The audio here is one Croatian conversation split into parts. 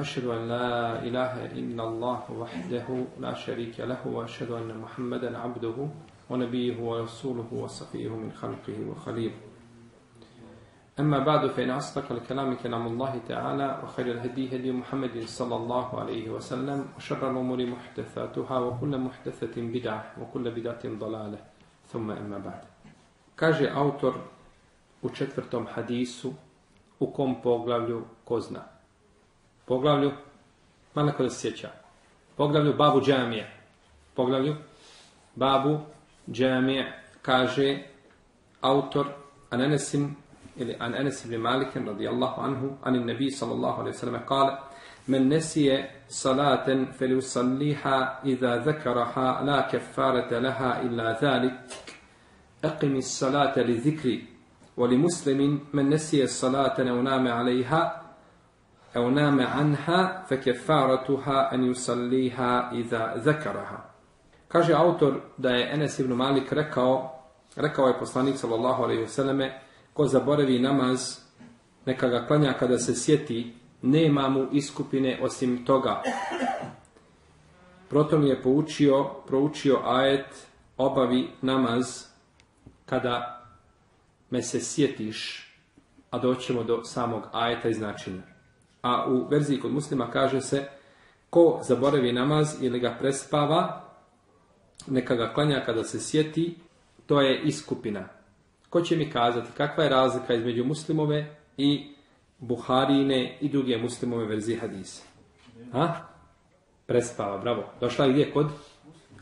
أشهد أن لا إله إلا الله وحده لا شريك له وأشهد أن محمدا عبده ونبيه ورسوله وصفيه من خلقه وخليله. أما بعد فإن أصدق الكلام كلام الله تعالى وخير الهدي هدي محمد صلى الله عليه وسلم وشر الأمور محدثاتها وكل محدثة بدعة وكل بدعة ضلالة. ثم أما بعد. Četvrtom hadisu u kom poglavlju ko zna. Poglavlju, malo neko da se sjeća. Poglavlju babu džamije. Poglavlju babu džamije kaže autor Ananesim ili an Anas ibn Malik radijallahu anhu an nabi sallallahu alaihi wasallam kale من نسي صلاة فليصليها إذا ذكرها لا كفارة لها إلا ذلك أقم الصلاة للذكر ولمسلم من نسي الصلاة أو نام عليها au name anha fe kefaratuha en yusalliha iza. Kaže autor da je Enes ibn Malik rekao, rekao je poslanik sallallahu alaihi vseleme, ko zaboravi namaz, neka ga klanja kada se sjeti, nema mu iskupine osim toga. Protom je poučio, proučio ajet, obavi namaz kada me se sjetiš, a doćemo do samog ajeta i značenja. A u verziji kod muslima kaže se, ko zaboravi namaz ili ga prespava, neka ga klanja kada se sjeti, to je iskupina. Ko će mi kazati kakva je razlika između muslimove i Buharine i druge muslimove verzije hadise? Ha? Prespava, bravo. Došla je gdje? Kod,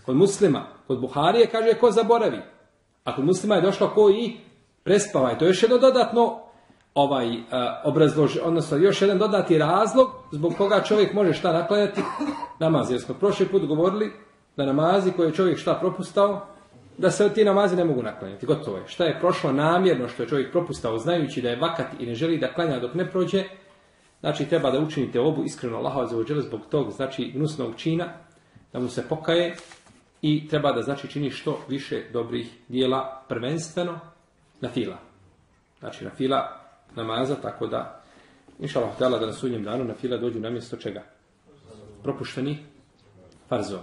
kod muslima. Kod Buharije kaže ko zaboravi. A kod muslima je došlo ko i prespava. I to je još jedno dodatno ovaj uh, obrazlož, odnosno još jedan dodati razlog zbog koga čovjek može šta naklanjati namaz. Jer smo prošli put govorili da namazi koje je čovjek šta propustao, da se ti namazi ne mogu naklanjati. Gotovo je. Šta je prošlo namjerno što je čovjek propustao znajući da je vakat i ne želi da klanja dok ne prođe, znači treba da učinite obu iskreno Allaha za zbog tog znači gnusnog čina, da mu se pokaje i treba da znači čini što više dobrih dijela prvenstveno na fila. Znači na fila namaza, tako da inša Allah da na sudnjem danu na fila dođu na mjesto čega? Propušteni farzova.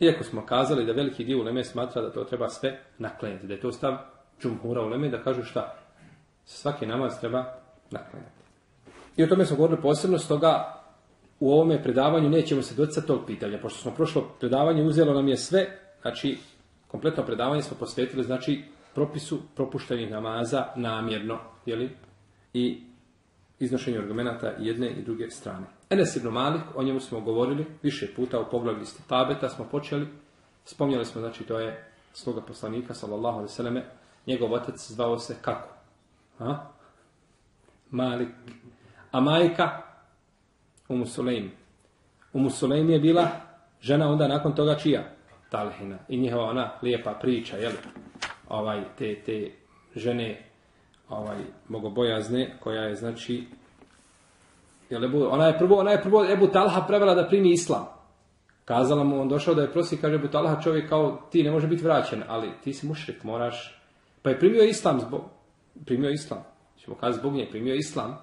Iako smo kazali da veliki dio uleme smatra da to treba sve naklanjati, da je to stav džumhura uleme da kažu šta? Svaki namaz treba naklanjati. I o tome smo govorili posebno, stoga u ovome predavanju nećemo se docati tog pitanja, pošto smo prošlo predavanje uzelo nam je sve, znači kompletno predavanje smo posvetili, znači propisu propuštenih namaza namjerno, jeli? I iznošenju argumenta jedne i druge strane. Enes ibn Malik, o njemu smo govorili više puta u poglavlju Tabeta smo počeli. Spomnjali smo, znači, to je sloga poslanika, sallallahu alaihi sallame, njegov otac zvao se kako? A? Malik. A majka? Umu Sulejm. Umu Sulejm je bila žena onda nakon toga čija? Talhina. I njihova ona lijepa priča, jel? Ovaj, te, te žene ovaj, bogobojazne, koja je, znači, Ebu, ona je prvo, ona je prvo Ebu Talha prevela da primi islam. Kazala mu, on došao da je prosi, kaže Ebu Talha čovjek kao ti ne može biti vraćen, ali ti si mušrik, moraš. Pa je primio islam zbog, primio islam. Ćemo kazati zbog nje, primio islam.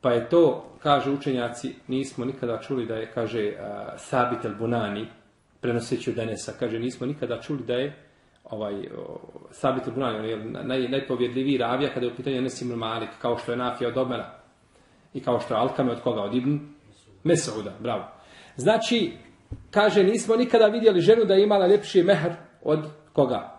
Pa je to, kaže učenjaci, nismo nikada čuli da je, kaže, uh, Sabit el Bunani, prenoseći od Denesa, kaže, nismo nikada čuli da je ovaj, Sabit Bunani, on je naj, najpovjedljiviji ravija kada je u pitanju Nesim Malik, kao što je Nafija od Omera i kao što je Alkame od koga? Od Ibn Mesauda, bravo. Znači, kaže, nismo nikada vidjeli ženu da je imala ljepši mehr od koga?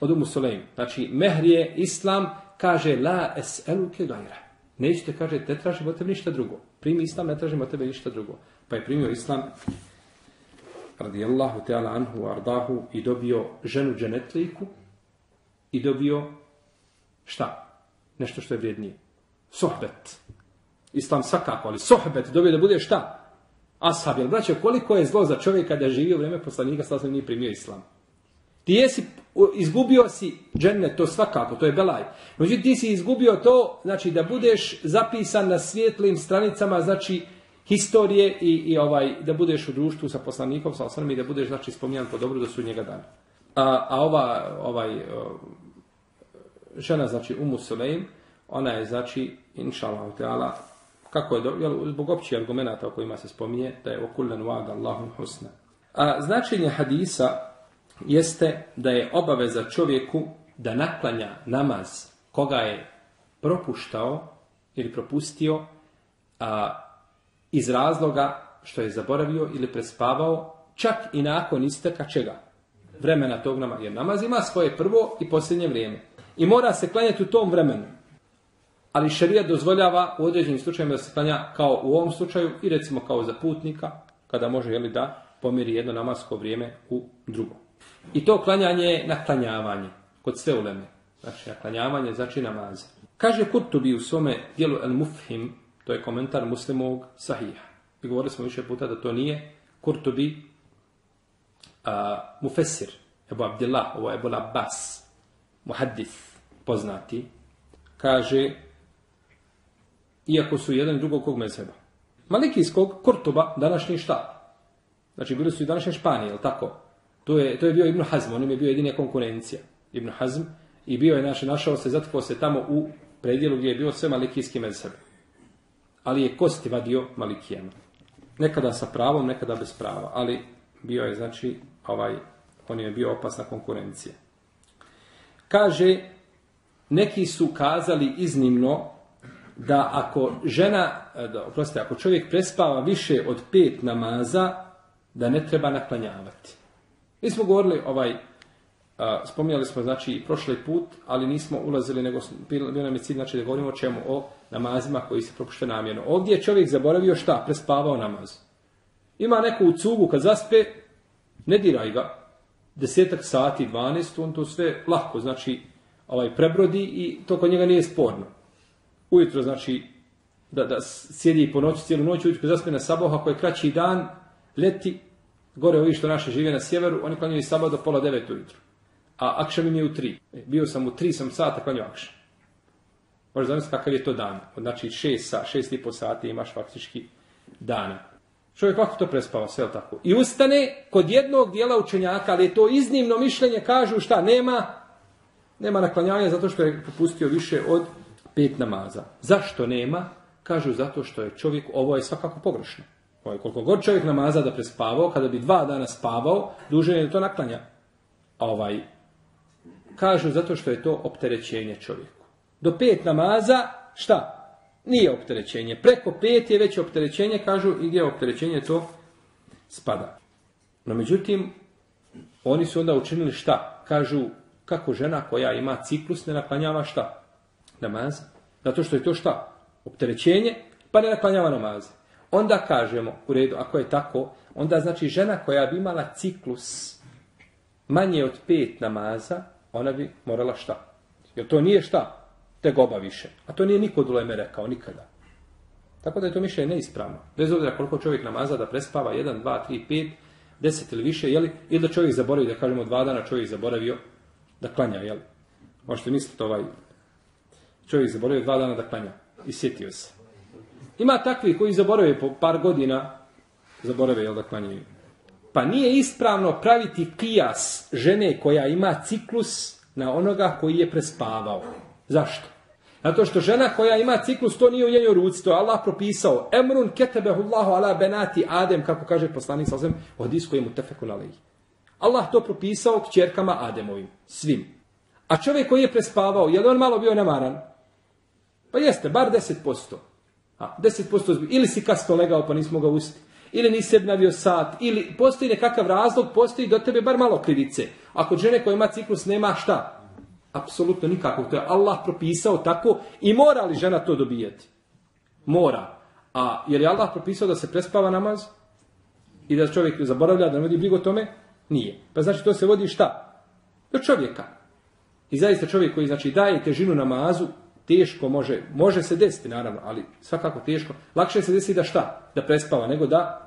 Od Umu Sulejm. Znači, mehr je Islam, kaže, la es'eluke gajra. Nećete, kaže, ne tražimo od tebe ništa drugo. Primi Islam, ne tražimo od tebe ništa drugo. Pa je primio Islam, radijallahu ta'ala anhu, ardahu, i dobio ženu dženetliku, i dobio šta? Nešto što je vrijednije. Sohbet. Islam svakako, ali sohbet dobio da bude šta? Ashab, jel braćo, koliko je zlo za čovjeka da živi u vrijeme poslanika, sasvim nije primio islam. Ti jesi, izgubio si džennet, to svakako, to je belaj. Međutim, ti si izgubio to, znači da budeš zapisan na svijetlim stranicama, znači historije i, i ovaj da budeš u društvu sa poslanikom, sa osvrame i da budeš, znači, spominjan po dobru do sudnjega dana. A, a ova, ovaj, žena, znači, Umu Sulejm, ona je, znači, inša Allah, kako je, jel, zbog općih argumenata o kojima se spominje, da je okullen wa'ada Allahum husna. A značenje hadisa jeste da je obaveza čovjeku da naklanja namaz koga je propuštao ili propustio a, iz razloga što je zaboravio ili prespavao, čak i nakon isteka čega? Vremena tog namaza. Jer namaz ima svoje prvo i posljednje vrijeme. I mora se klanjati u tom vremenu. Ali šarija dozvoljava u određenim slučajevima da se klanja kao u ovom slučaju i recimo kao za putnika, kada može jeli, da pomiri jedno namasko vrijeme u drugo. I to klanjanje je naklanjavanje kod sve uleme. Znači, naklanjavanje znači namaz. Kaže Kurtubi u svome dijelu El Mufhim, to je komentar muslimovog sahiha. I govorili smo više puta da to nije Kurtubi a, Mufesir, Ebu Abdillah, ovo je Ebu Abbas, muhaddis, poznati, kaže, iako su jedan drugog kog mezheba. Malikijskog Kurtuba, današnji šta? Znači, bili su i današnje Španije, jel tako? To je, to je bio Ibn Hazm, on im je bio jedina konkurencija. Ibn Hazm i bio je naš, našao se, zatkao se tamo u predjelu gdje je bio sve malikijski mezheb. Ali je kosti vadio malikijama. Nekada sa pravom, nekada bez prava, ali bio je, znači, ovaj, on je bio opasna konkurencija. Kaže, neki su kazali iznimno da ako žena, da, oprostite, ako čovjek prespava više od pet namaza, da ne treba naklanjavati. Mi smo govorili, ovaj, a, spominjali smo znači prošli put, ali nismo ulazili, nego bio nam je cilj znači, da govorimo o čemu, o namazima koji se propušte namjerno. Ovdje je čovjek zaboravio šta? Prespavao namaz. Ima neko u cugu kad zaspe, ne diraj ga, desetak sati, 12, on to sve lako, znači, ovaj, prebrodi i to kod njega nije sporno. Ujutro, znači, da, da sjedi po noći, cijelu noć, ujutro zaspe na sabah, ako je kraći dan, leti, gore ovi što naše žive na sjeveru, oni klanjaju sabah do pola devet ujutro. A akšam je u tri. E, Bio sam u tri sam sata klanjao akšam. Možeš zamisliti kakav je to dan. Znači šest, sa, šest i po sati imaš faktički dana. Čovjek kako to prespava, sve tako. I ustane kod jednog dijela učenjaka, ali je to iznimno mišljenje, kažu šta, nema, nema naklanjanja zato što je propustio više od pet namaza. Zašto nema? Kažu zato što je čovjek, ovo je svakako pogrešno. Ovo je koliko god čovjek namaza da prespavao, kada bi dva dana spavao, duže je to naklanja. A ovaj, kažu zato što je to opterećenje čovjeku. Do pet namaza, šta? Nije opterećenje. Preko pet je već opterećenje, kažu, i gdje je opterećenje to spada. No međutim, oni su onda učinili šta? Kažu, kako žena koja ima ciklus ne naklanjava šta? Namaz. Zato što je to šta? Opterećenje, pa ne naklanjava namaze. Onda kažemo, u redu, ako je tako, onda znači žena koja bi imala ciklus manje od pet namaza, ona bi morala šta? Jer to nije šta? Tegoba više. A to nije niko od uleme rekao, nikada. Tako da je to mišljenje neispravno. Bez obzira koliko čovjek namaza da prespava, 1, 2, 3, 5, 10 ili više, jeli? ili da čovjek zaboravi, da kažemo dva dana čovjek zaboravio da klanja, jeli? Možete misliti ovaj, čovjek zaboravio dva dana da klanja i sjetio se. Ima takvi koji zaborave po par godina, zaborave jel da klanjaju. Pa nije ispravno praviti kijas žene koja ima ciklus na onoga koji je prespavao. Zašto? Zato što žena koja ima ciklus, to nije u njenoj ruci, to je Allah propisao. Emrun ketebehu Allahu ala benati Adem, kako kaže poslanik sa u hadisu koji je mutefekun alejhi. Allah to propisao kćerkama Ademovim, svim. A čovjek koji je prespavao, je li on malo bio nemaran? Pa jeste, bar 10%. A, 10% zbi- ili si kasno legao pa nismo ga usti. Ili nisi obnavio sat, ili postoji nekakav razlog, postoji do tebe bar malo krivice. Ako žene koja ima ciklus nema šta? Apsolutno nikako. To je Allah propisao tako i mora li žena to dobijati? Mora. A je Allah propisao da se prespava namaz i da čovjek zaboravlja da ne vodi brigu o tome? Nije. Pa znači to se vodi šta? Do čovjeka. I zaista čovjek koji znači daje težinu namazu, teško može, može se desiti naravno, ali svakako teško. Lakše se desi da šta? Da prespava, nego da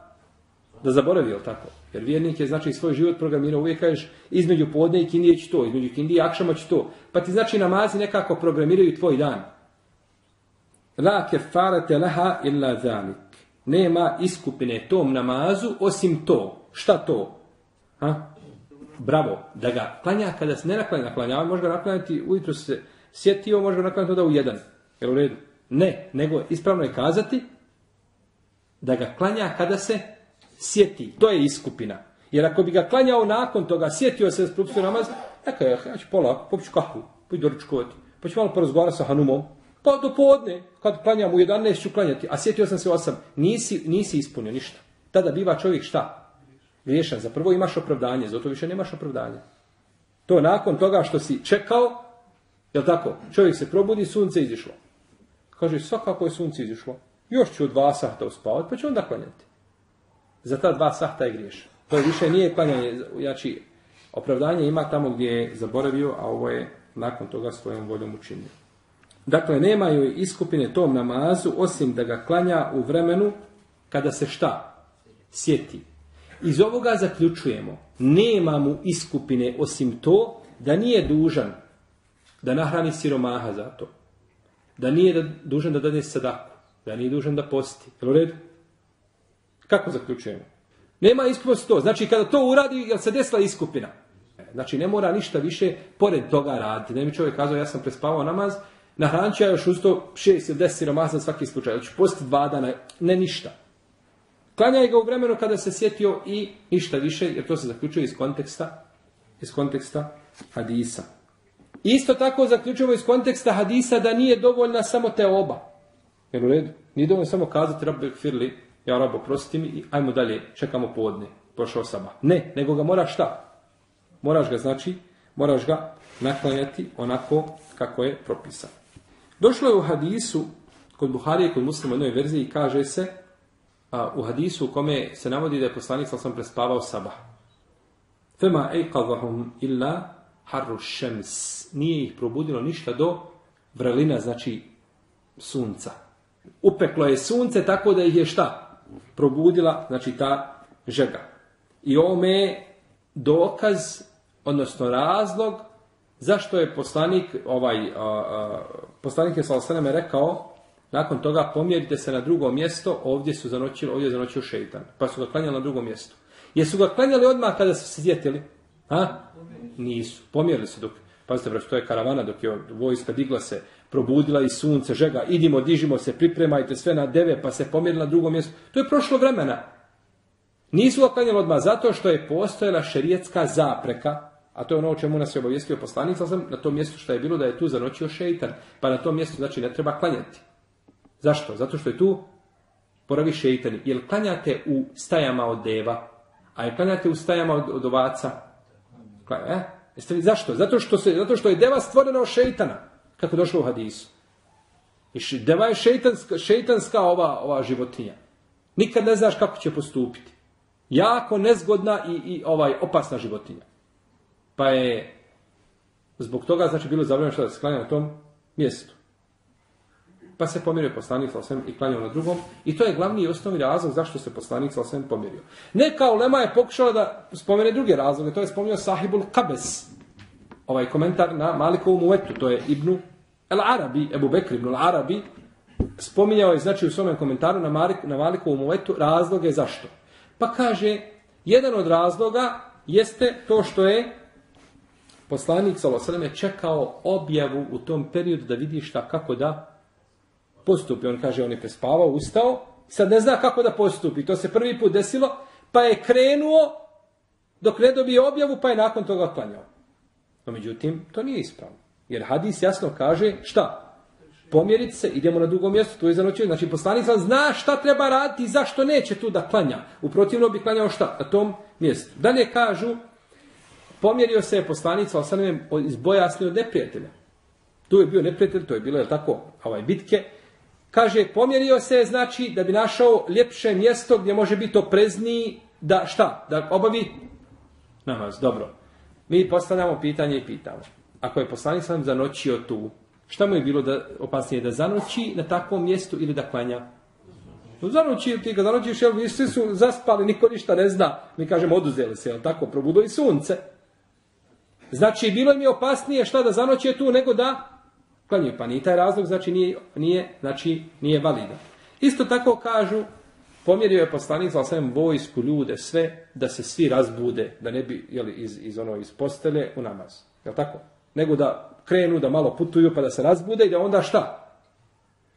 da zaboravi, jel tako? Jer vjernik je znači svoj život programirao, uvijek kažeš između podne i kindije ću to, između kindije i akšama ću to. Pa ti znači namazi nekako programiraju tvoj dan. La kefarete leha illa zalik. Nema iskupine tom namazu osim to. Šta to? Ha? Bravo, da ga klanja kada se ne naklanja, naklanjava, može ga naklanjati, ujutro se sjetio, može ga naklanjati onda u jedan. Jel u redu? Ne, nego ispravno je kazati da ga klanja kada se sjeti. To je iskupina. Jer ako bi ga klanjao nakon toga, sjetio se da propustio namaz, neka je, ja ću polako, popiću kahvu, pođu doručkovati, pa ću malo porazgovarati sa Hanumom, pa do podne, kad klanjam u 11 ću klanjati, a sjetio sam se u 8, nisi, nisi ispunio ništa. Tada biva čovjek šta? Griješan. Za prvo imaš opravdanje, zato više nemaš opravdanje. To nakon toga što si čekao, jel tako? Čovjek se probudi, sunce izišlo. Kaže, svakako je sunce izišlo. Još ću dva sahta uspavati, pa ću onda klanjati. Za ta dva sahta je griješan. To je više nije klanjanje, znači opravdanje ima tamo gdje je zaboravio, a ovo je nakon toga svojom voljom učinio. Dakle, nemaju iskupine tom namazu, osim da ga klanja u vremenu kada se šta? Sjeti. Iz ovoga zaključujemo, nema mu iskupine osim to da nije dužan da nahrani siromaha za to. Da nije dužan da dade sadaku. Da nije dužan da posti. Jel u redu? Kako zaključujemo? Nema iskupnosti to. Znači, kada to uradi, jel se desila iskupina? Znači, ne mora ništa više pored toga raditi. Ne mi čovjek kazao, ja sam prespavao namaz, nahranit ću ja još usto šest ili deset siromaha za svaki slučaj. Znači, posti dva dana, ne ništa. Klanjaj ga u vremenu kada se sjetio i ništa više, jer to se zaključuje iz konteksta, iz konteksta hadisa. Isto tako zaključujemo iz konteksta hadisa da nije dovoljna samo te oba. Jer u redu, nije dovoljno samo kazati rabbi firli, ja rabo mi i ajmo dalje, čekamo podne, prošao sama. Ne, nego ga moraš šta? Moraš ga znači, moraš ga naklanjati onako kako je propisano. Došlo je u hadisu, kod Buharije, kod muslima u jednoj verziji, kaže se, a, u hadisu u kome se navodi da je poslanik sam prespavao sabah. Fema ejqadahum illa harru šems. Nije ih probudilo ništa do vrelina, znači sunca. Upeklo je sunce tako da ih je šta? Probudila, znači ta žega. I ovome je dokaz, odnosno razlog, zašto je poslanik, ovaj, a, a, poslanik je sa rekao, nakon toga pomjerite se na drugo mjesto, ovdje su zanoćili, ovdje je zanoćio šeitan. Pa su ga klanjali na drugo mjesto. Jesu ga klanjali odmah kada su se zjetili? Ha? Nisu. Pomjerili se dok, pazite brać, to je karavana dok je vojska digla se, probudila i sunce, žega, idimo, dižimo se, pripremajte sve na deve, pa se pomjerila na drugo mjesto. To je prošlo vremena. Nisu oklanjali odmah zato što je postojala šerijetska zapreka, a to je ono o čemu nas je obavijestio poslanik, sam na tom mjestu što je bilo da je tu zanoćio šeitan, pa na tom mjestu znači ne treba klanjati. Zašto? Zato što je tu poravi šeitan. Jel klanjate u stajama od deva, a je klanjate u stajama od, od ovaca? E? Jeste zašto? Zato što, se, zato što je deva stvorena od šeitana. Kako došlo u hadisu. I deva je šeitanska, šeitanska ova, ova životinja. Nikad ne znaš kako će postupiti. Jako nezgodna i, i ovaj opasna životinja. Pa je zbog toga znači bilo zabranjeno što da se klanja na tom mjestu. Pa se pomirio poslanik sa i klanjao na drugom. I to je glavni i osnovni razlog zašto se poslanik sa pomirio. Neka ulema je pokušala da spomene druge razloge. To je spomenuo Sahibul Kabes. Ovaj komentar na Malikovu muetu. To je Ibnu El Arabi, Ebu Bekr ibn Arabi, spominjao je znači u svom komentaru na, Malik, na Malikovu muetu razloge zašto. Pa kaže, jedan od razloga jeste to što je poslanik Salosaleme čekao objavu u tom periodu da vidi šta kako da postupi. On kaže, on je prespavao, ustao, sad ne zna kako da postupi. To se prvi put desilo, pa je krenuo dok ne dobije objavu, pa je nakon toga klanjao. No, međutim, to nije ispravno. Jer hadis jasno kaže šta? Pomjeriti se, idemo na drugo mjesto, tu je zanoćio. Znači, poslanica zna šta treba raditi i zašto neće tu da klanja. U protivno bi klanjao šta? Na tom mjestu. Dalje kažu, pomjerio se je poslanica osanem iz od neprijatelja. Tu je bio neprijatelj, to je bilo, je tako, ovaj bitke. Kaže, pomjerio se je, znači, da bi našao ljepše mjesto gdje može biti oprezniji, da šta? Da obavi namaz. Dobro. Mi postavljamo pitanje i pitamo. Ako je poslanik sam zanoćio tu, šta mu je bilo da opasnije da zanoći na takvom mjestu ili da klanja? No, zanoći, ti ga zanoćiš, jel, vi svi su zaspali, niko ništa ne zna. Mi kažemo, oduzeli se, jel tako, probudo i sunce. Znači, bilo mi je opasnije šta da zanoće tu, nego da klanju. Pa nije taj razlog, znači nije, nije, znači, nije validan. Isto tako kažu, pomjerio je poslanik za osvijem vojsku, ljude, sve, da se svi razbude, da ne bi, jel, iz, iz, ono, iz postele u namaz. Jel tako? nego da krenu, da malo putuju pa da se razbude i da onda šta?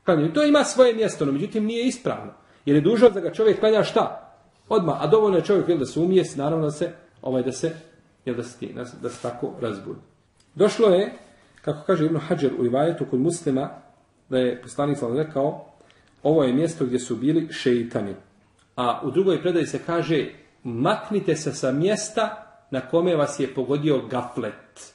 Klanjaju. To ima svoje mjesto, no međutim nije ispravno. Jer je dužnost da ga čovjek klanja šta? Odmah. A dovoljno je čovjek da se umije, naravno da se, ovaj, da se, jel da se, da se tako razbudi. Došlo je, kako kaže Ibn Hajar u Ivajetu kod muslima, da je poslanik sam rekao, ovo je mjesto gdje su bili šeitani. A u drugoj predaji se kaže, maknite se sa mjesta na kome vas je pogodio gaflet.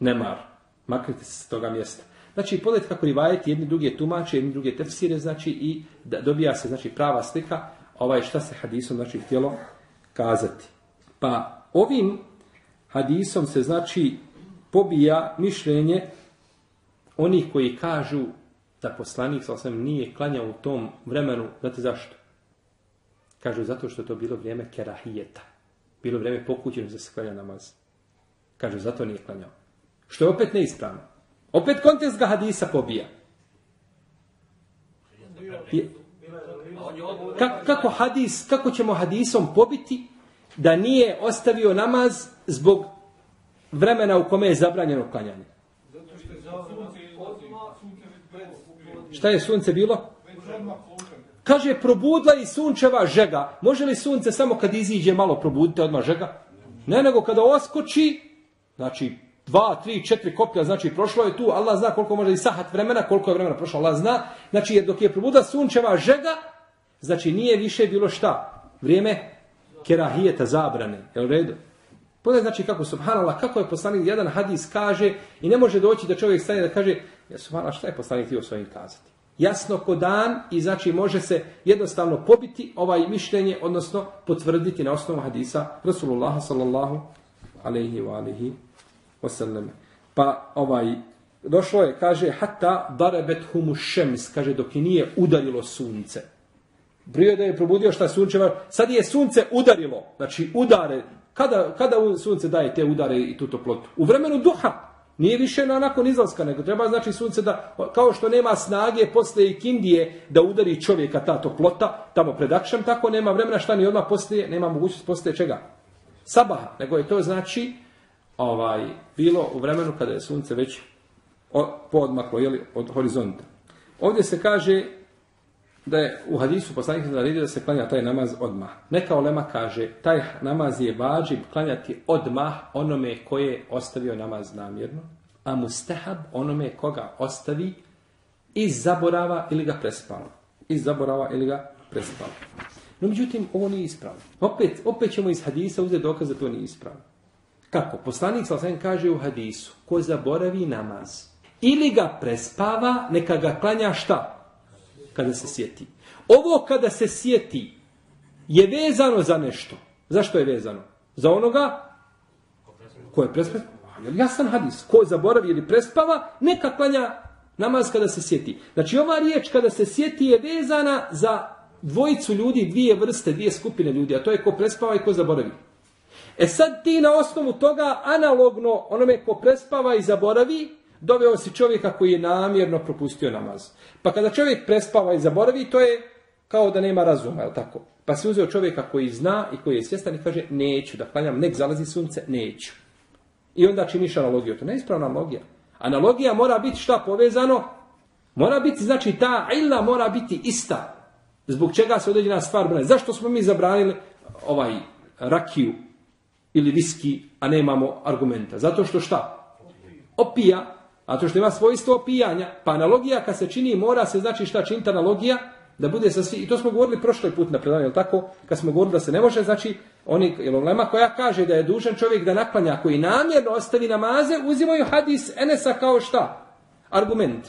Nemar. Maknite se s toga mjesta. Znači, pogledajte kako rivajeti jedni druge tumače, jedni druge tefsire, znači, i da dobija se, znači, prava slika, ovaj šta se hadisom, znači, htjelo kazati. Pa, ovim hadisom se, znači, pobija mišljenje onih koji kažu da poslanik sa nije klanjao u tom vremenu, znate zašto? Kažu zato što to bilo vrijeme kerahijeta. Bilo vrijeme pokućeno za se klanja namaz. Kažu zato nije klanjao. Što je opet neispravno. Opet kontekst ga hadisa pobija. kako, hadis, kako ćemo hadisom pobiti da nije ostavio namaz zbog vremena u kome je zabranjeno klanjanje? Šta je sunce bilo? Kaže, probudla i sunčeva žega. Može li sunce samo kad iziđe malo probuditi odmah žega? Ne, nego kada oskoči, znači dva, tri, četiri koplja, znači prošlo je tu, Allah zna koliko može i sahat vremena, koliko je vremena prošlo, Allah zna. Znači, dok je probudla sunčeva žega, znači nije više bilo šta? Vrijeme kerahijeta zabrane. Je u redu? Pogledaj znači kako subhanallah, kako je poslanik jedan hadis kaže i ne može doći da čovjek stane da kaže subhanallah šta je poslanik htio svojim kazati. Jasno ko dan i znači može se jednostavno pobiti ovaj mišljenje, odnosno potvrditi na osnovu hadisa Rasulullah sallallahu alaihi wa alihi wasallam. Pa ovaj, došlo je, kaže, hatta darebet humu šems, kaže, dok je nije udarilo sunce. Brio da je probudio šta sunčeva, sad je sunce udarilo, znači udare, kada, kada sunce daje te udare i tu toplotu? U vremenu duha. Nije više na nakon izlaska, nego treba znači sunce da, kao što nema snage poslije i kindije da udari čovjeka ta toplota, tamo pred akšem, tako nema vremena šta ni odmah poslije, nema mogućnost poslije čega? Sabaha, nego je to znači ovaj, bilo u vremenu kada je sunce već podmaklo jeli, od horizonta. Ovdje se kaže da je u hadisu poslanik naredio da se klanja taj namaz odmah. Neka olema kaže, taj namaz je vađib klanjati odmah onome koje je ostavio namaz namjerno, a mustahab onome koga ostavi iz zaborava ili ga prespava. Iz zaborava ili ga prespava. No međutim, ovo nije ispravno. Opet, opet ćemo iz hadisa uzeti dokaz da to nije ispravno. Kako? Poslanik sa kaže u hadisu, ko zaboravi namaz ili ga prespava, neka ga klanja šta? Kada se sjeti. Ovo kada se sjeti je vezano za nešto. Zašto je vezano? Za onoga ko je prespava. Jasan hadis. Ko zaboravi ili prespava, neka klanja namaz kada se sjeti. Znači ova riječ kada se sjeti je vezana za dvojicu ljudi, dvije vrste, dvije skupine ljudi, a to je ko prespava i ko zaboravi. E sad ti na osnovu toga analogno onome ko prespava i zaboravi, doveo si čovjeka koji je namjerno propustio namaz. Pa kada čovjek prespava i zaboravi, to je kao da nema razuma, je tako? Pa se uzeo čovjeka koji zna i koji je svjestan i kaže, neću da klanjam, nek zalazi sunce, neću. I onda činiš analogiju. To je ispravna analogija. Analogija mora biti šta povezano? Mora biti, znači ta illa mora biti ista. Zbog čega se određena stvar brane. Zašto smo mi zabranili ovaj rakiju ili viski, a nemamo argumenta? Zato što šta? Opija a to što ima svojstvo opijanja, pa analogija kad se čini mora se znači šta činiti analogija, da bude sa svi, i to smo govorili prošli put na predavanju, jel tako, kad smo govorili da se ne može, znači, oni, jel lema koja kaže da je dužan čovjek da naklanja koji namjerno ostavi namaze, uzimaju hadis Enesa kao šta? Argument.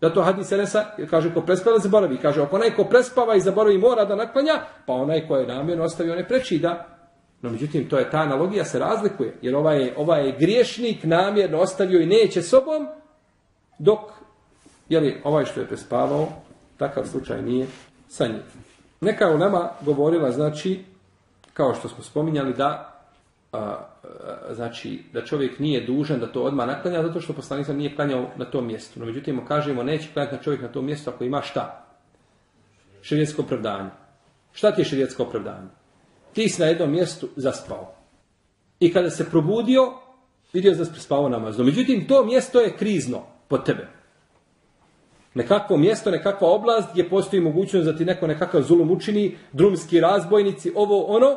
Da to hadis Enesa, kaže ko prespava zaboravi, kaže ako onaj ko prespava i zaboravi mora da naklanja, pa onaj ko je namjerno ostavio ne preči da no međutim, to je ta analogija se razlikuje, jer ovaj je, ovaj je griješnik namjerno ostavio i neće sobom, dok li ovaj što je prespavao, takav slučaj nije sa njim. Neka je nama govorila, znači, kao što smo spominjali, da znači da čovjek nije dužan da to odmah naklanja zato što poslanik nije klanjao na tom mjestu. No međutim, kažemo neće klanjati na čovjek na tom mjestu ako ima šta? Širijetsko opravdanje. Šta ti je širijetsko opravdanje? Ti si na jednom mjestu zaspao. I kada se probudio, vidio da si prespavao namaz. međutim, to mjesto je krizno pod tebe. Nekakvo mjesto, nekakva oblast gdje postoji mogućnost da ti neko nekakav zulum učini, drumski razbojnici, ovo ono,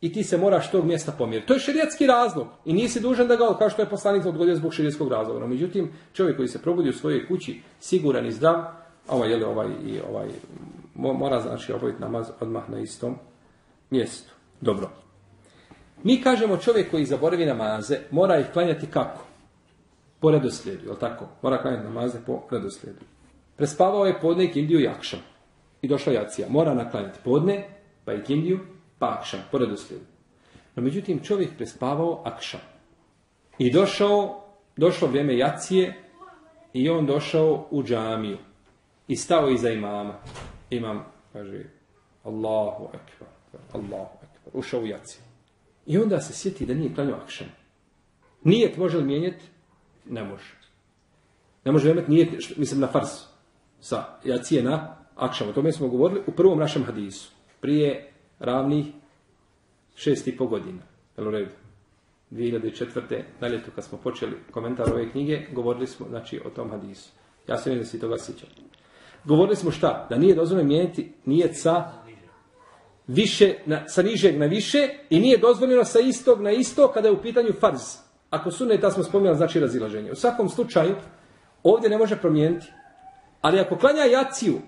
i ti se moraš tog mjesta pomjeriti. To je šerijatski razlog i nisi dužan da ga, kao što je poslanik odgodio zbog šerijatskog razloga. Međutim, čovjek koji se probudi u svojoj kući, siguran i zdrav, ovaj, je ovaj, i ovaj, mora znači obaviti namaz odmah na istom mjestu. Dobro. Mi kažemo čovjek koji zaboravi namaze, mora ih klanjati kako? Po redoslijedu, je tako? Mora klanjati namaze po redoslijedu. Prespavao je podne i kindiju i. I došla jacija. Mora naklanjati podne, pa i kindiju, pa akšam, po redoslijedu. No međutim, čovjek prespavao akšam. I došao, došlo vrijeme jacije i on došao u džamiju. I stao iza imama. Imam, kaže, Allahu ekber, Allahu ekber. Ušao u jaciju. I onda se sjeti da nije klanio akšam. Nijet može li mijenjati? Ne može. Ne može imati nijet, mislim na fars. Sa jacije na akšam. O tome smo govorili u prvom našem hadisu. Prije ravnih šest i po godina. Jel u redu? 2004. na ljetu kad smo počeli komentar ove knjige, govorili smo znači, o tom hadisu. Ja se vidim da si toga sjećam. Govorili smo šta? Da nije dozvoljeno mijenjati nijet sa više, na, sa nižeg na više i nije dozvoljeno sa istog na isto kada je u pitanju farz. Ako su ta smo spominjali, znači razilaženje. U svakom slučaju, ovdje ne može promijeniti. Ali ako klanja jaciju,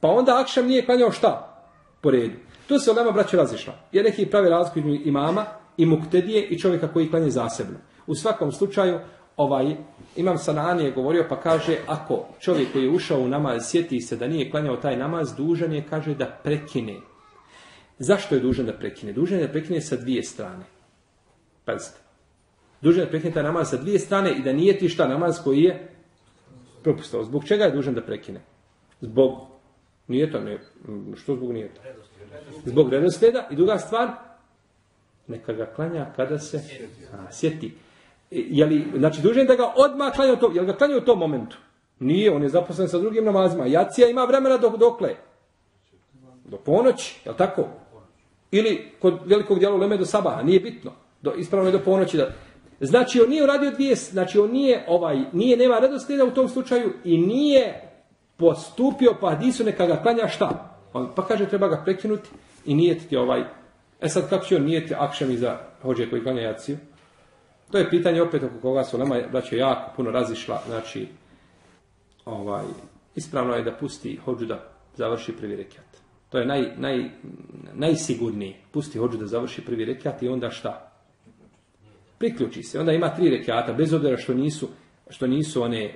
pa onda akšam nije klanjao šta? Po redu. Tu se nama braća razišla. Jer neki pravi razliku imama i muktedije i čovjeka koji klanje zasebno. U svakom slučaju, ovaj, imam Sanani je govorio pa kaže, ako čovjek koji je ušao u namaz sjeti se da nije klanjao taj namaz, dužan je, kaže, da prekine. Zašto je dužan da prekine? Dužan je da prekine sa dvije strane. Pazite. Dužan je da prekine taj namaz sa dvije strane i da nije ti šta namaz koji je propustao. Zbog čega je dužan da prekine? Zbog nijeta, ne, što zbog nijeta? Zbog redoslijeda. I druga stvar, neka ga klanja kada se sjeti. Je li, znači, dužan da ga odmah klanja u tom, je li ga klanja u tom momentu? Nije, on je zaposlen sa drugim namazima. Jacija ima vremena dok dokle? Do ponoći, je li tako? Ili kod velikog dijela Leme do sabaha, nije bitno. Do, ispravno je do ponoći. Da... Znači, on nije uradio dvije, znači, on nije, ovaj, nije, nema redoslijeda u tom slučaju i nije postupio pa hadisu neka ga klanja šta? On, pa kaže, treba ga prekinuti i nijetiti ovaj. E sad, kako će on nijeti akšem iza hođe koji klanja jaciju? To je pitanje opet oko koga su Lema, braćo, jako puno razišla. Znači, ovaj, ispravno je da pusti hođu da završi prvi rekiat. To je naj, naj, najsigurniji. Pusti hođu da završi prvi rekiat i onda šta? Priključi se. Onda ima tri rekiata, bez obzira što nisu, što nisu one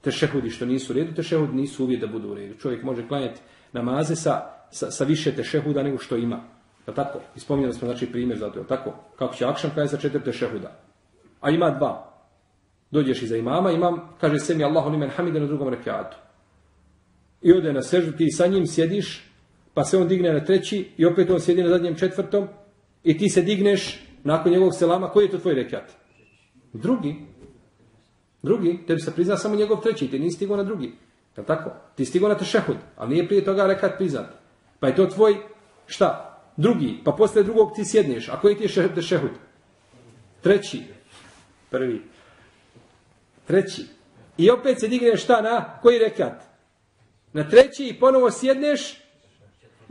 tešehudi, što nisu u redu, tešehudi nisu uvijek da budu u redu. Čovjek može klanjati namaze sa, sa, sa više tešehuda nego što ima. Je tako? Ispominjali smo znači primjer za to. Je tako? Kako će akšam klanjati sa četiri tešehuda? A ima dva. Dođeš iza imama, imam, kaže se mi Allahu nimen hamide na drugom rekiatu. I ode na seždu, ti sa njim sjediš, pa se on digne na treći i opet on sjedi na zadnjem četvrtom i ti se digneš nakon njegovog selama. Koji je to tvoj rekat? Drugi. Drugi. Tebi se prizna samo njegov treći. Ti nisi stigao na drugi. Je tako? Ti stigao na tešehud. Ali nije prije toga rekat priznat. Pa je to tvoj šta? Drugi. Pa posle drugog ti sjedneš. A koji ti je tešehud? Treći. Prvi. Treći. I opet se digneš šta na? Koji rekat? Na treći i ponovo sjedneš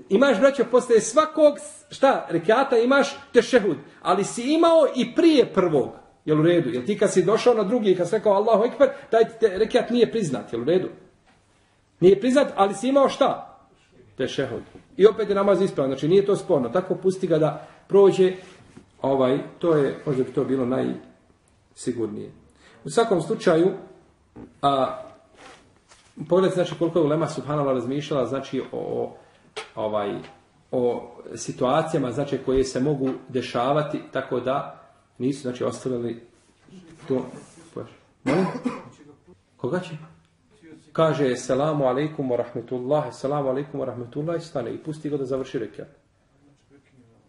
Imaš, braćo, posle svakog, šta, rekata imaš tešehud. Ali si imao i prije prvog. Jel u redu? Jel ti kad si došao na drugi i kad si rekao Allahu Ekber, taj te, rekat nije priznat. Jel u redu? Nije priznat, ali si imao šta? Tešehud. I opet je namaz ispravan. Znači nije to sporno. Tako pusti ga da prođe. Ovaj, to je, možda bi to bilo najsigurnije. U svakom slučaju, a, pogledajte znači koliko je Ulema Subhanala razmišljala znači o ovaj o situacijama znači koje se mogu dešavati tako da nisu znači ostavili to Molim? Koga će? Kaže selamu alaikum wa rahmetullah, selamu alaikum wa rahmetullah i stane i pusti ga da završi rekiat.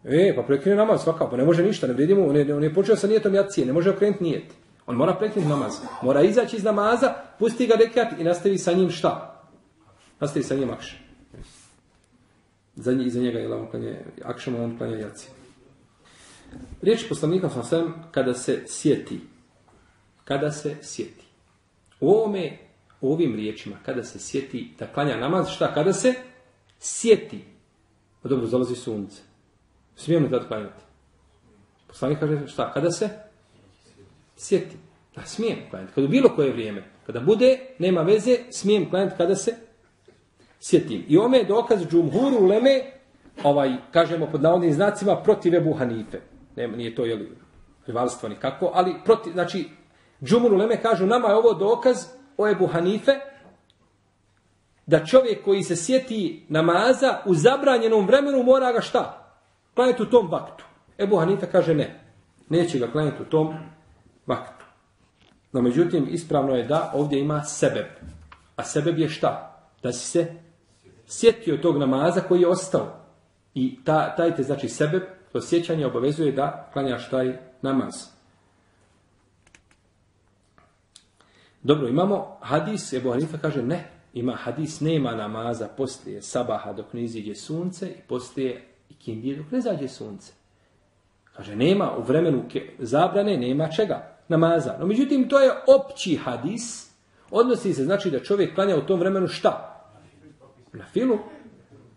E, pa prekine namaz pa ne može ništa, ne vidimo, on je, on je počeo sa nijetom jacije, ne može okrenuti nijet. On mora prekinuti namaz, mora izaći iz namaza, pusti ga rekiat i nastavi sa njim šta? Nastavi sa njim akše. Za, njih, za njega je on klanje akšama, on klanje jaci. Riječ poslanika sa sve kada se sjeti. Kada se sjeti. U ovome, ovim riječima, kada se sjeti da klanja namaz, šta? Kada se sjeti. Pa dobro, zalazi sunce. Smijemo tad klanjati. Poslanik kaže šta? Kada se sjeti. Da, smijem klanjati. Kada bilo koje vrijeme. Kada bude, nema veze, smijem klanjati kada se sjetim. I ome je dokaz džumhuru u Leme, ovaj, kažemo pod navodnim znacima, protiv Ebu Hanife. Nema, nije to, jel, rivalstvo nikako, ali protiv, znači, džumhuru u Leme kažu, nama je ovo dokaz o Ebu Hanife, da čovjek koji se sjeti namaza u zabranjenom vremenu mora ga šta? Klanjati u tom vaktu. Ebu Hanife kaže ne. Neće ga klanjati u tom vaktu. No međutim, ispravno je da ovdje ima sebeb. A sebeb je šta? Da si se sjetio tog namaza koji je ostao. I ta, taj te, znači, sebeb, to sjećanje obavezuje da klanjaš taj namaz. Dobro, imamo hadis, Ebu Hanifa kaže ne, ima hadis, nema namaza poslije sabaha dok ne iziđe sunce i poslije ikindije dok ne zađe sunce. Kaže, nema u vremenu zabrane, nema čega, namaza. No, međutim, to je opći hadis, odnosi se, znači da čovjek klanja u tom vremenu šta? Na filu.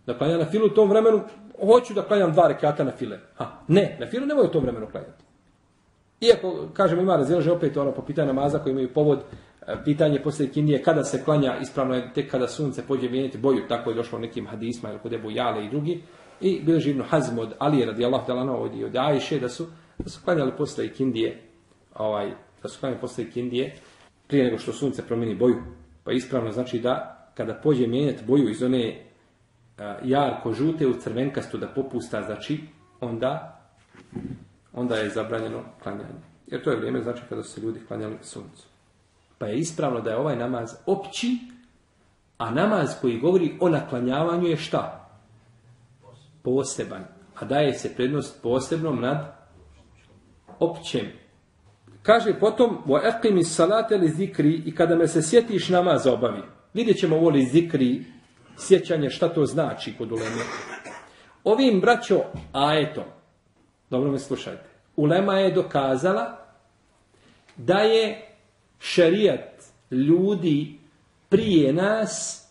Da klanja na filu u tom vremenu, hoću da klanjam dva rekata na file. Ha, ne, na filu nemoj u tom vremenu klanjati. Iako, kažem, ima razilaže opet ono po pitanju namaza koji imaju povod, e, pitanje poslije kindije kada se klanja, ispravno je tek kada sunce pođe mijenjati boju, tako je došlo nekim hadisma, ili kod Ebu Jale i drugi, i bilo živno Hazm od Alije radijallahu ta'ala od, od Ajše da su, da su klanjali posle kindije, ovaj, da su klanjali posle kindije prije nego što sunce promijeni boju. Pa ispravno znači da kada pođe mijenjati boju iz one jarko žute u crvenkastu da popusta, znači onda, onda je zabranjeno klanjanje. Jer to je vrijeme znači kada su se ljudi klanjali suncu. Pa je ispravno da je ovaj namaz opći, a namaz koji govori o naklanjavanju je šta? poseban, a daje se prednost posebnom nad općem. Kaže potom, ekimi salate li zikri i kada me se sjetiš namaz obavi. Vidjet ćemo ovo li zikri, sjećanje, šta to znači kod uleme. Ovim braćo ajetom, dobro me slušajte, ulema je dokazala da je šerijat ljudi prije nas,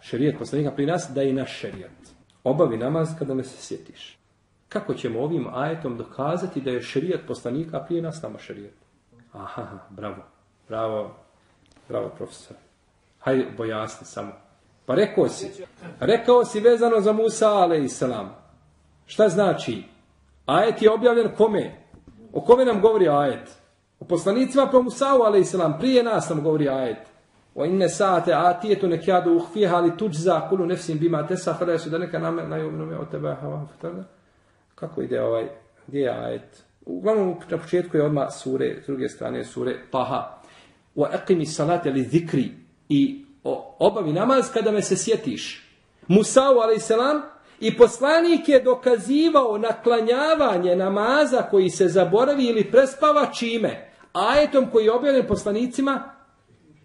šerijat poslanika prije nas, da je naš šerijat. Obavi namaz kada me se sjetiš. Kako ćemo ovim ajetom dokazati da je šerijat poslanika prije nas nama šerijat? Aha, bravo, bravo, bravo profesor. Hajde, bojasni samo. Pa rekao si, rekao si vezano za Musa, ale i salam. Šta znači? Ajet je objavljen kome? O kome nam govori ajet? O poslanicima pro Musa'u, ale i salam. Prije nas nam govori ajet. O inne sate atijetu nek jadu uhfiha ali tuđza kulu nefsim bima tesa fele su da neka name na jovnome od tebe Kako ide ovaj, gdje je ajet? Uglavnom na početku je odmah sure, s druge strane sure Taha. O ekimi salate li zikri i obavi namaz kada me se sjetiš. Musa'u a.s. i poslanik je dokazivao naklanjavanje namaza koji se zaboravi ili prespava čime? Ajetom koji je objavljen poslanicima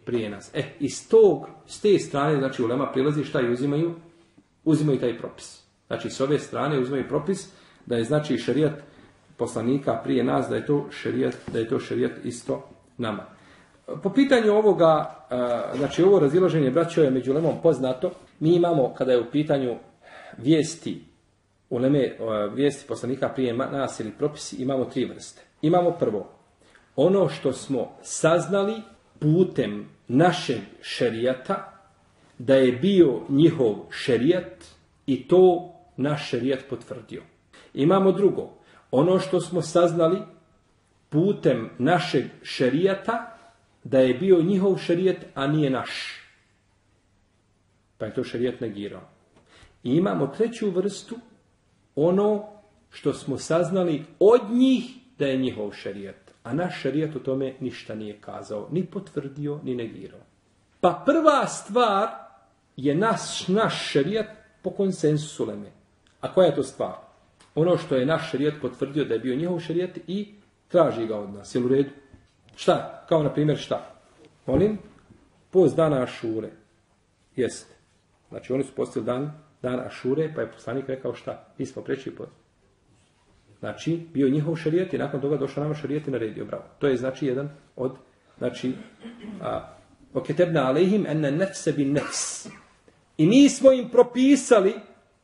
prije nas. E, iz tog, s te strane, znači u lema prilazi šta i uzimaju? Uzimaju taj propis. Znači, s ove strane uzimaju propis da je znači šerijat poslanika prije nas, da je to šerijat, da je to šerijat isto nama. Po pitanju ovoga, znači ovo razilaženje braćo je među lemom poznato. Mi imamo, kada je u pitanju vijesti, u leme vijesti poslanika prije nas ili propisi, imamo tri vrste. Imamo prvo, ono što smo saznali putem našeg šerijata, da je bio njihov šerijat i to naš šerijat potvrdio. Imamo drugo, ono što smo saznali putem našeg šerijata, da je bio njihov šerijat, a nije naš. Pa je to šerijat negirao. I imamo treću vrstu, ono što smo saznali od njih da je njihov šerijat. A naš šarijat o tome ništa nije kazao, ni potvrdio, ni negirao. Pa prva stvar je naš, naš šarijat po konsensusu Leme. A koja je to stvar? Ono što je naš šarijat potvrdio da je bio njihov šarijat i traži ga od nas. Jel u redu? Šta? Kao na primjer šta? Molim? Post dana Ašure. Jest, Znači oni su postili dan, dan Ašure, pa je poslanik rekao šta? Mi smo preći post. Znači, bio njihov šarijet i nakon toga došao nama šarijet i naredio, bravo. To je znači jedan od, znači, a, oketebna alehim ene nefse bin nefs. I mi smo im propisali,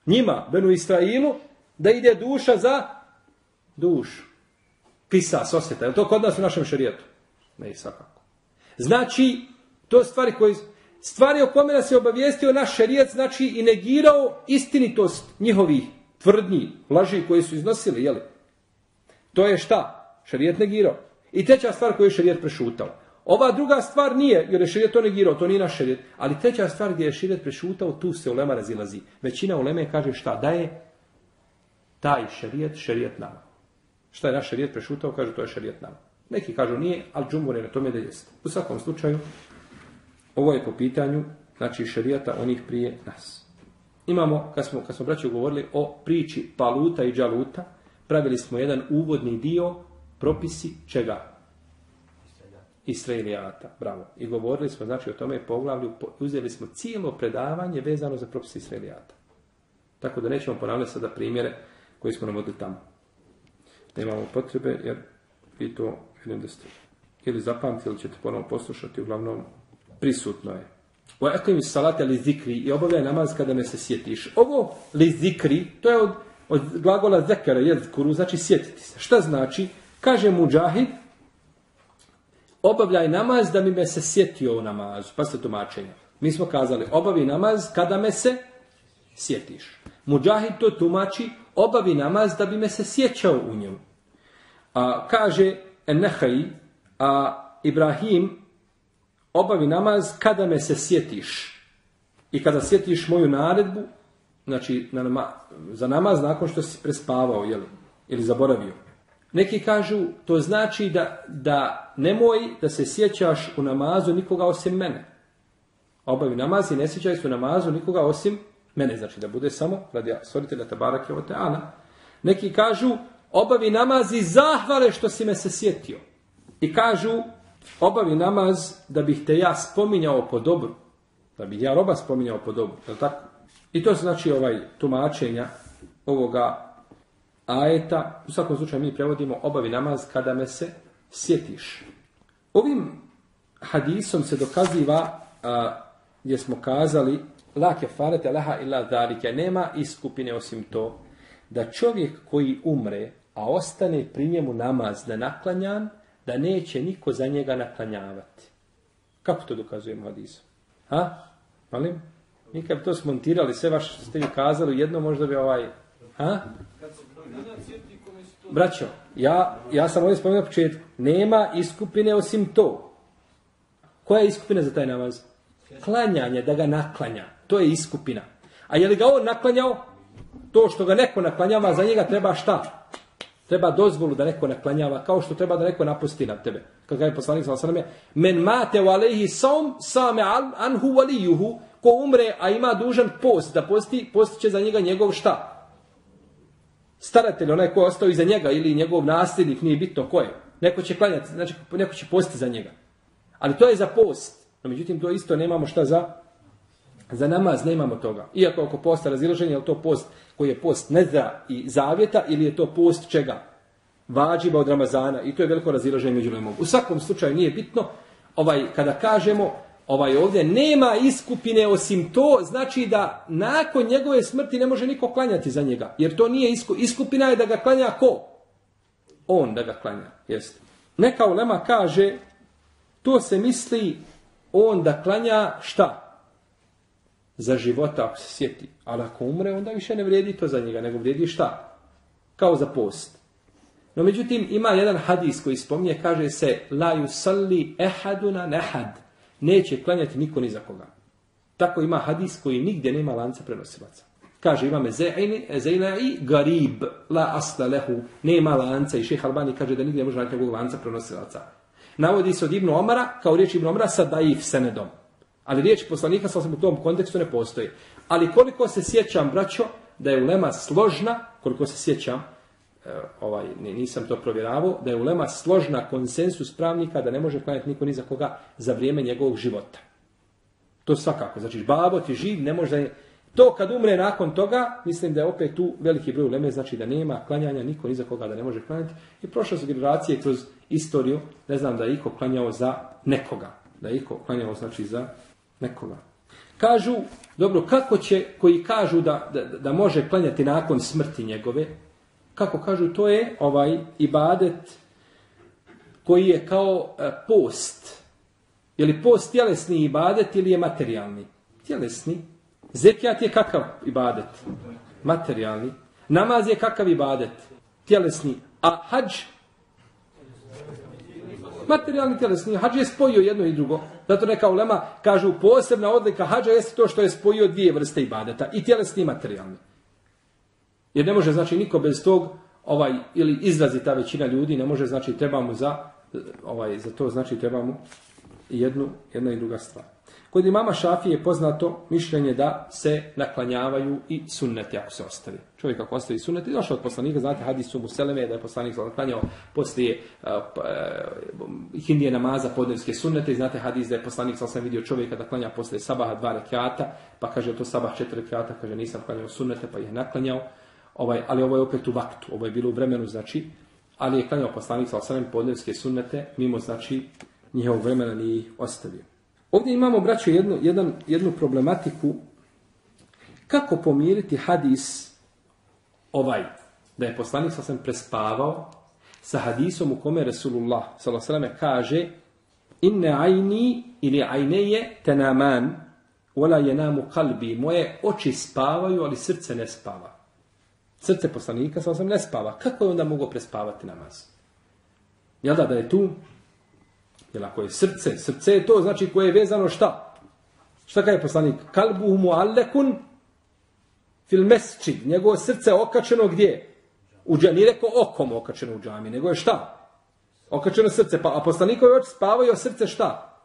njima, Benu Israilu, da ide duša za dušu. Pisa, sosjeta. Je to kod nas u našem šarijetu? Ne, svakako. Znači, to stvari koje... Stvari o kome nas je obavijestio naš šarijet, znači i negirao istinitost njihovih tvrdnji, laži koje su iznosili, jeli? To je šta? Šarijet negirao. I treća stvar koju je šarijet prešutao. Ova druga stvar nije, jer je šarijet to negirao, to nije naš šarijet. Ali treća stvar gdje je šarijet prešutao, tu se ulema razilazi. Većina uleme kaže šta? Da je taj šarijet, šarijet nama. Šta je naš šarijet prešutao? Kaže to je šarijet nama. Neki kažu nije, ali džumbur je na tome da jeste. U svakom slučaju, ovo je po pitanju, znači šarijata onih prije nas. Imamo, kad smo, kad smo braći govorili o priči Paluta i Džaluta, pravili smo jedan uvodni dio, propisi čega? Israelijata, bravo. I govorili smo, znači, o tome poglavlju, uzeli smo cijelo predavanje vezano za propisi Israelijata. Tako da nećemo ponavljati sada primjere koji smo navodili tamo. Nemamo potrebe, jer vi to vidim da ste ili zapamtili, ili ćete ponovno poslušati, uglavnom prisutno je. U ekim salate li zikri i obavljaj namaz kada ne se sjetiš. Ovo li zikri, to je od, od glagola zekara, jezkuru, znači sjetiti se. Šta znači? Kaže muđahid, obavljaj namaz da mi me se sjetio u namazu. Pa ste tumačenje. Mi smo kazali, obavi namaz kada me se sjetiš. Muđahid to tumači, obavi namaz da bi me se sjećao u njemu. A, kaže Ennehaj, a Ibrahim obavi namaz kada me se sjetiš. I kada sjetiš moju naredbu, znači na nama, za namaz nakon što si prespavao, jeli, ili zaboravio. Neki kažu, to znači da, da nemoj da se sjećaš u namazu nikoga osim mene. Obavi namaz i ne sjećaj se u namazu nikoga osim mene. Znači da bude samo radi stvoritelja Tabarake Oteana. Neki kažu, obavi namaz i zahvale što si me se sjetio. I kažu, obavi namaz da bih te ja spominjao po dobru. Da bih ja roba spominjao po dobru. Je tako? I to znači ovaj tumačenja ovoga ajeta. U svakom slučaju mi prevodimo obavi namaz kada me se sjetiš. Ovim hadisom se dokaziva a, gdje smo kazali la kefarete laha illa dhalike. Nema iskupine osim to da čovjek koji umre, a ostane pri njemu namaz da naklanjan, da neće niko za njega naklanjavati. Kako to dokazujemo hadisom? Ha? Mi kad bi to smontirali, sve vaše što ste mi kazali, jedno možda bi ovaj... Ha? Braćo, ja, ja sam ovdje spomenuo na početku. Nema iskupine osim to. Koja je iskupina za taj namaz? Klanjanje, da ga naklanja. To je iskupina. A je li ga on naklanjao? To što ga neko naklanjava, za njega treba šta? Treba dozvolu da neko naklanjava, kao što treba da neko napusti na tebe. Kad ga je poslanik sa osaname, men mate u alehi som same anhu walijuhu, ko umre, a ima dužan post, da posti, postiće za njega njegov šta? Staratelj, onaj ko je ostao iza njega, ili njegov nasljednik, nije bitno ko je. Neko će klanjati, znači neko će posti za njega. Ali to je za post. No, međutim, to isto nemamo šta za za namaz nemamo toga. Iako oko posta razilaženja, je to post koji je post nezra i zavjeta ili je to post čega? Vađiba od Ramazana i to je veliko razilaženje među lemom. U svakom slučaju nije bitno, ovaj kada kažemo ovaj ovdje nema iskupine osim to, znači da nakon njegove smrti ne može niko klanjati za njega. Jer to nije isku, iskupina je da ga klanja ko? On da ga klanja. Jeste. Neka ulema kaže, to se misli on da klanja šta? Za života ako se sjeti. Ali ako umre, onda više ne vrijedi to za njega, nego vrijedi šta? Kao za post. No međutim, ima jedan hadis koji spominje, kaže se La yusalli ehaduna nehad. Neće klanjati niko ni za koga. Tako ima hadis koji nigdje nema lanca prenosilaca. Kaže, imame i garib, la asla lehu, nema lanca i šeha Albani kaže da nigdje može naći nekog lanca prenosilaca. Navodi se od Ibnu Omara, kao riječ Ibnu Omara, sa daif senedom. Ali riječ poslanika sa u tom kontekstu ne postoji. Ali koliko se sjećam, braćo, da je ulema složna, koliko se sjećam, e, ovaj, nisam to provjeravao, da je ulema složna konsensus pravnika da ne može klanjati niko ni za koga za vrijeme njegovog života. To svakako. Znači, babo ti živ, ne može. To kad umre nakon toga, mislim da je opet tu veliki broj uleme, znači da nema klanjanja niko ni za koga da ne može klanjati. I prošle su generacije kroz istoriju, ne znam da je iko klanjao za nekoga. Da je iko klanjao znači za nekoga. Kažu, dobro, kako će, koji kažu da, da, da može klanjati nakon smrti njegove, kako kažu, to je ovaj ibadet koji je kao e, post. Je li post tjelesni ibadet ili je materijalni? Tjelesni. Zekijat je kakav ibadet? Materijalni. Namaz je kakav ibadet? Tjelesni. A hađ? Materijalni tjelesni. Hađ je spojio jedno i drugo. Zato neka ulema kažu posebna odlika hađa jeste to što je spojio dvije vrste ibadeta. I tjelesni i materijalni. Jer ne može znači niko bez tog ovaj ili izrazi ta većina ljudi ne može znači trebamo za ovaj za to znači trebamo jednu jedna i druga stvar. Kod imama Šafije je poznato mišljenje da se naklanjavaju i sunneti ako se ostavi. Čovjek ako ostavi sunneti, došao od poslanika, znate hadis u Seleme da je poslanik naklanjao poslije uh, hindije namaza podnevske sunnete i znate hadis da je poslanik sam vidio čovjeka da klanja poslije sabaha dva rekiata, pa kaže to sabah četiri rekiata, kaže nisam klanjao sunnete pa ih je naklanjao. Ovaj, ali ovo je opet u vaktu, ovo je bilo u vremenu, znači, ali je klanjao poslanik sa osanem podnevske sunnete, mimo, znači, njihovog vremena nije ostavio. Ovdje imamo, braćo, jednu, jedan, jednu problematiku kako pomiriti hadis ovaj, da je poslanik sa prespavao sa hadisom u kome Resulullah s.a.v. kaže inne ajni ili ajneje tenaman wala jenamu kalbi moje oči spavaju, ali srce ne spava. Srce poslanika sa ne spava. Kako je onda mogao prespavati namaz? Jel da, da je tu? Jel ako je srce? Srce je to znači koje je vezano šta? Šta kaže poslanik? Kalbu mu allekun fil mesčid. Njegovo srce okačeno gdje? U džami. Nije rekao okom okačeno u džami, nego je šta? Okačeno srce. Pa, a poslanikovi oči spavaju, srce šta?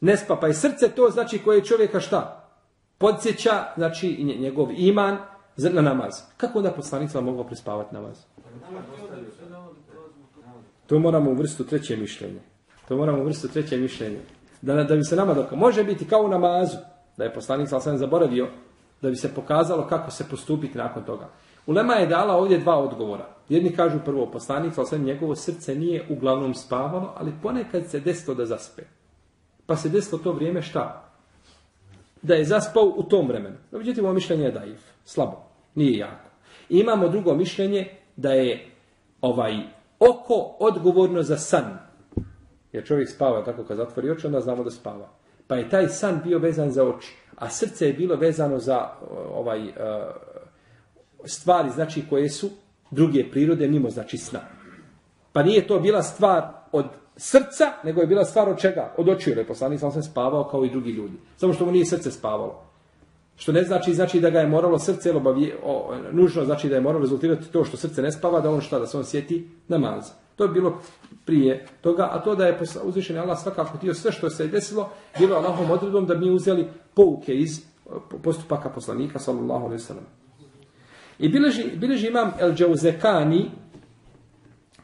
Ne spa. Pa je srce to znači koje je čovjeka šta? Podsjeća, znači njegov iman, na namaz. Kako onda poslanica mogla prespavati namaz? To moramo u vrstu treće mišljenje. To moramo u vrstu treće mišljenje. Da, da bi se nama dok može biti kao u namazu, da je poslanik sam zaboravio, da bi se pokazalo kako se postupiti nakon toga. Ulema je dala ovdje dva odgovora. Jedni kažu prvo, poslanik sam njegovo srce nije uglavnom spavalo, ali ponekad se desilo da zaspe. Pa se desilo to vrijeme šta? Da je zaspao u tom vremenu. Međutim, ovo mišljenje je daif, slabo. Nije jako. imamo drugo mišljenje da je ovaj oko odgovorno za san. Jer čovjek spava tako kad zatvori oči, onda znamo da spava. Pa je taj san bio vezan za oči, a srce je bilo vezano za ovaj uh, stvari znači koje su druge prirode mimo znači sna. Pa nije to bila stvar od srca, nego je bila stvar od čega? Od očiju, jer je poslanik sam se spavao kao i drugi ljudi. Samo što mu nije srce spavalo. Što ne znači znači da ga je moralo srce obavije, o, nužno znači da je moralo rezultirati to što srce ne spava, da on šta, da se on sjeti namaz. To je bilo prije toga, a to da je uzvišen Allah svakako htio sve što se je desilo, bilo Allahom odredbom da mi uzeli pouke iz postupaka poslanika, sallallahu alaihi sallam. I bileži, bileži imam El Džauzekani,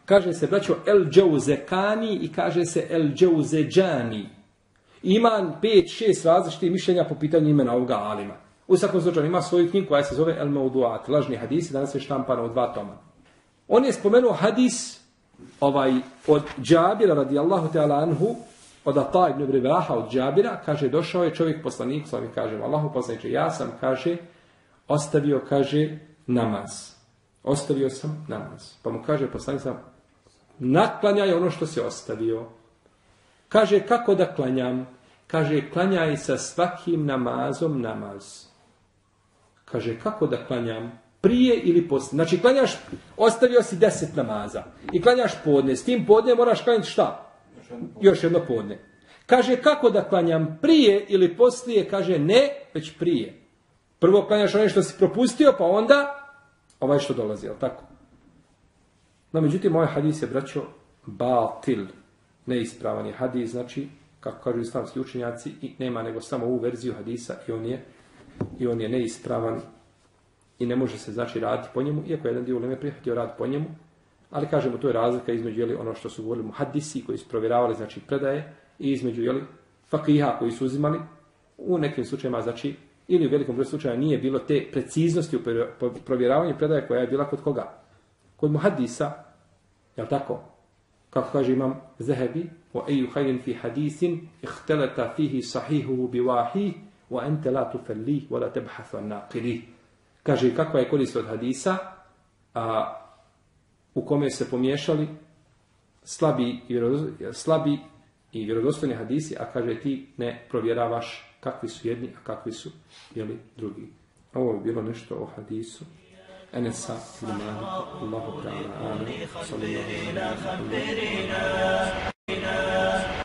kaže se, braćo, El Džauzekani i kaže se El Džauzeđani. Ima pet, šest različitih mišljenja po pitanju imena ovoga alima. U svakom slučaju ima svoju knjigu koja se zove El Mauduat, lažni hadisi, danas je štampano u dva toma. On je spomenuo hadis ovaj, od Džabira radijallahu ta'ala anhu, od Ata ibn Ibraha od Džabira, kaže, došao je čovjek poslanik, sami kaže, Allahu poslaniče, ja sam, kaže, ostavio, kaže, namaz. Ostavio sam namaz. Pa mu kaže poslanik sam, naklanjaj ono što se ostavio. Kaže, kako da klanjam? Kaže, klanjaj sa svakim namazom namaz. Kaže, kako da klanjam? Prije ili poslije. Znači, klanjaš, ostavio si deset namaza. I klanjaš podne. S tim podne moraš klanjati šta? Još jedno podne. Kaže, kako da klanjam? Prije ili poslije? Kaže, ne, već prije. Prvo klanjaš onaj što si propustio, pa onda ovaj što dolazi, jel tako? No, međutim, ovaj hadis je, braćo, batil. Neispravan je hadis, znači, kako kažu islamski učenjaci, i nema nego samo ovu verziju hadisa i on je i on je neispravan i ne može se znači raditi po njemu, iako jedan dio uleme prihvatio rad po njemu, ali kažemo to je razlika između jeli, ono što su govorili muhaddisi koji su provjeravali znači predaje i između jeli, fakiha koji su uzimali u nekim slučajevima znači ili u velikom broju slučajeva nije bilo te preciznosti u provjeravanju predaje koja je bila kod koga? Kod muhaddisa, jel tako? Kako kaže imam Zehebi, wa eju hajin fi hadisin, ihteleta fihi sahihuhu biwahi, wa anta la tufellih, wa la tebhathu an naqirih. Kaže, kakva je korist od hadisa, a u kome se pomiješali slabi i, slabi i vjerodostojni hadisi, a kaže ti ne provjeravaš kakvi su jedni, a kakvi su jeli, drugi. Ovo je bilo nešto o hadisu. Ibn Malika, Allahu ta'ala, amin, sallallahu alaihi wa sallam.